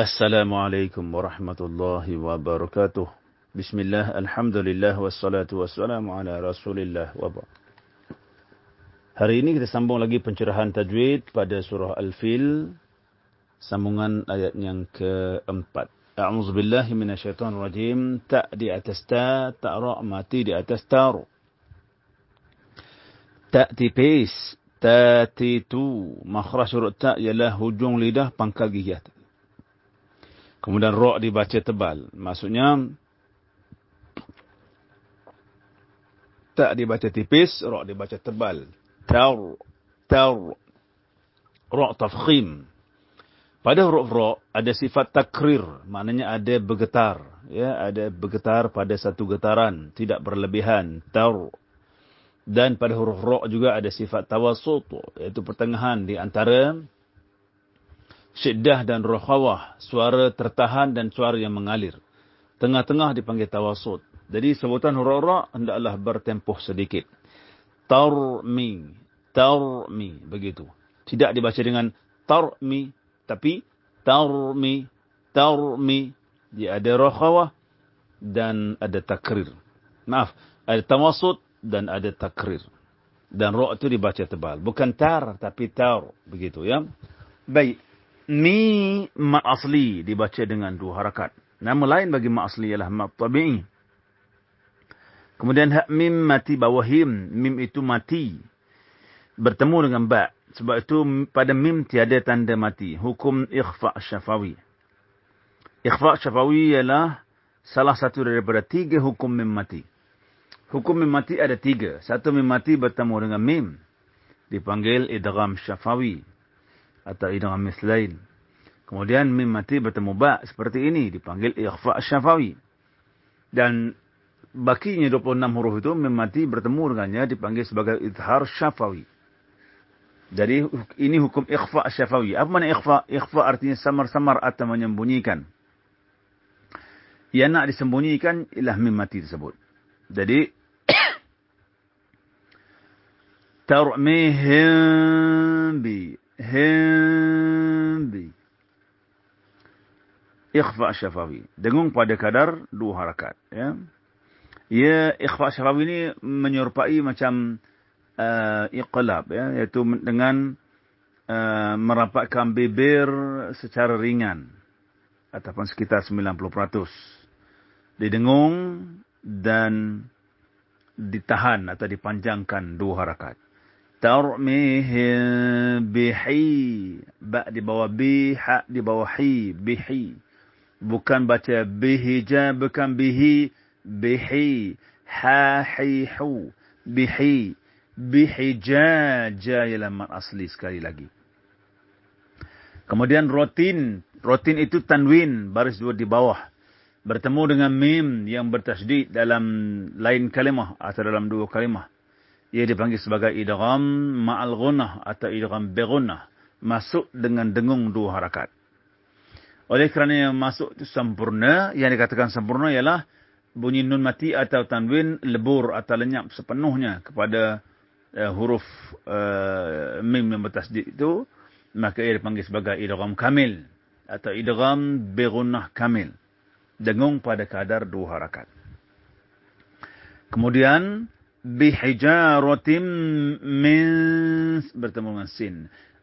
Assalamualaikum warahmatullahi wabarakatuh. Bismillah, alhamdulillah, wassalatu wassalamu ala rasulillah wabarakatuh. Hari ini kita sambung lagi pencerahan tajwid pada surah Al-Fil. Sambungan ayat yang keempat. A'udzubillahi minasyaitonirrajim. Ta' di atas ta, ta' ra' mati di atas taru. Ta' tipis, ta' titu. Makhraj huruf ta' ialah hujung lidah pangkal gigi atas. Kemudian ra' dibaca tebal. Maksudnya, tak dibaca tipis, ra' dibaca tebal. Tar, tar, ra' tafkhim. Pada huruf ra' ada sifat takrir, maknanya ada bergetar. Ya, ada bergetar pada satu getaran, tidak berlebihan. Tar. Dan pada huruf ra' juga ada sifat tawasut, iaitu pertengahan di antara syiddah dan rokhawah, suara tertahan dan suara yang mengalir. Tengah-tengah dipanggil tawasud. Jadi sebutan huruf-huruf hendaklah bertempuh sedikit. Tarmi, tarmi, begitu. Tidak dibaca dengan tarmi, tapi tarmi, tarmi. Dia ada rokhawah dan ada takrir. Maaf, ada tawasud dan ada takrir. Dan roh itu dibaca tebal. Bukan tar, tapi tar. Begitu ya. Baik. Mi mat asli dibaca dengan dua harakat. Nama lain bagi mat asli ialah mat tabi'i. Kemudian hak mim mati bawah him. Mim itu mati. Bertemu dengan ba. Sebab itu pada mim tiada tanda mati. Hukum ikhfa' syafawi. Ikhfa' syafawi ialah salah satu daripada tiga hukum mim mati. Hukum mim mati ada tiga. Satu mim mati bertemu dengan mim. Dipanggil idgham syafawi atau idgham mislain. Kemudian mim mati bertemu ba seperti ini dipanggil ikhfa syafawi. Dan bakinya 26 huruf itu mim mati bertemu dengannya dipanggil sebagai izhar syafawi. Jadi ini hukum ikhfa syafawi. Apa makna ikhfa? Ikhfa artinya samar-samar atau menyembunyikan. Yang nak disembunyikan ialah mim mati tersebut. Jadi tarmihim bi Hindi. Ikhfa syafawi. Dengung pada kadar dua harakat. Ya, ya ikhfa syafawi ini menyerupai macam uh, iqlab. Ya, iaitu dengan uh, merapatkan bibir secara ringan. Ataupun sekitar 90%. Didengung dan ditahan atau dipanjangkan dua harakat tarmihim bihi. Ba di bawah bi ha di bawah hi bihi. Bukan baca bihija bukan bihi bihi. Ha hi hu bihi. Bihija ialah asli sekali lagi. Kemudian rotin. Rotin itu tanwin baris dua di bawah. Bertemu dengan mim yang bertasydid dalam lain kalimah atau dalam dua kalimah ia dipanggil sebagai idgham ma'al ghunnah atau idgham bi ghunnah masuk dengan dengung dua harakat. Oleh kerana yang masuk itu sempurna yang dikatakan sempurna ialah bunyi nun mati atau tanwin lebur atau lenyap sepenuhnya kepada uh, huruf uh, mim yang bertasdid itu maka ia dipanggil sebagai idgham kamil atau idgham bi ghunnah kamil. Dengung pada kadar dua harakat. Kemudian bihijaratin min bertemu dengan sin.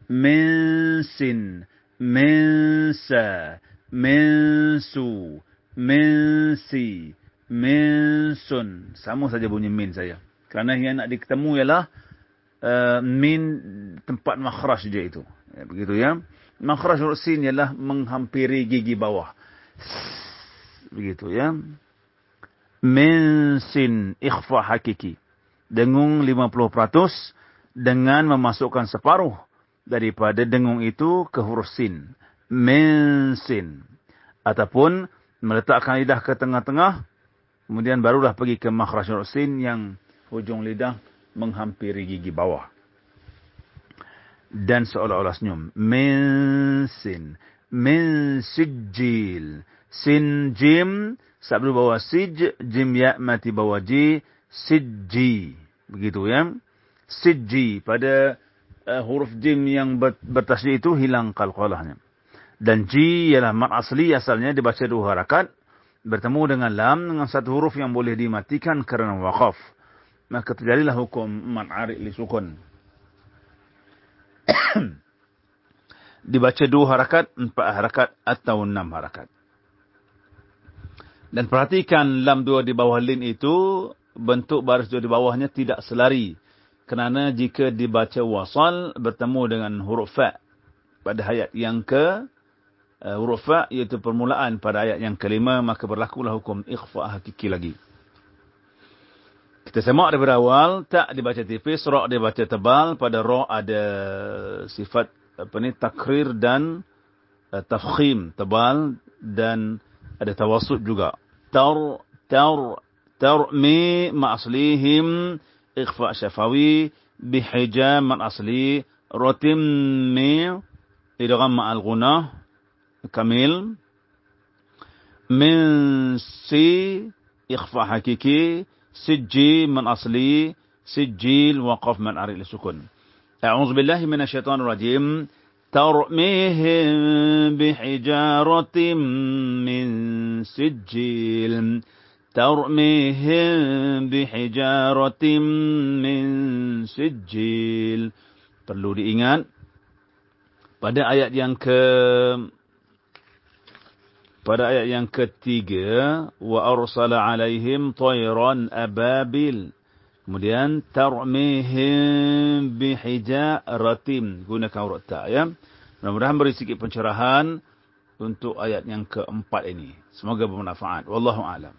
min sin min sa min su min si min sun sama saja bunyi min saya. Kerana yang nak diketemu ialah uh, min tempat makhraj dia itu. Ya, begitu ya. Makhraj huruf sin ialah menghampiri gigi bawah. Begitu ya. Min sin ikhfa hakiki dengung 50% dengan memasukkan separuh daripada dengung itu ke huruf sin. Min sin. Ataupun meletakkan lidah ke tengah-tengah. Kemudian barulah pergi ke makhraj huruf sin yang hujung lidah menghampiri gigi bawah. Dan seolah-olah senyum. Min sin. Min sijil. Sin jim. Sabdu bawah zij. Jim ya mati bawah ji. Sijji. Begitu ya. Sijji. Pada uh, huruf jim yang bertasjid itu hilang kalqalahnya. Dan ji ialah mat asli asalnya dibaca dua harakat. Bertemu dengan lam dengan satu huruf yang boleh dimatikan kerana waqaf. Maka terjadilah hukum mat arik li sukun. dibaca dua harakat, empat harakat atau enam harakat. Dan perhatikan lam dua di bawah lin itu, bentuk baris di bawahnya tidak selari. Kerana jika dibaca wasal bertemu dengan huruf fa' pada ayat yang ke, uh, huruf fa' iaitu permulaan pada ayat yang kelima, maka berlakulah hukum ikhfa' hakiki lagi. Kita semak daripada awal, tak dibaca tipis, ra' dibaca tebal, pada ra' ada sifat apa ni takrir dan uh, tafkhim tebal dan ada tawassut juga tar tar ترمي ما أصليهم إخفاء شفوي بحجام من أصلي رتم إدغام مع الغنى كامل من سي إخفاء حقيقي سجي من أصلي سجيل وقف من أري السكون أعوذ بالله من الشيطان الرجيم. ترميهم بحجارة من سجيل. ترميهم بحجارة من سجيل perlu diingat pada ayat yang ke pada ayat yang ketiga wa arsala alaihim tayran ababil Kemudian tarmihim bihijaratim gunakan huruf ta ya. Mudah-mudahan beri sedikit pencerahan untuk ayat yang keempat ini. Semoga bermanfaat. Wallahu a'lam.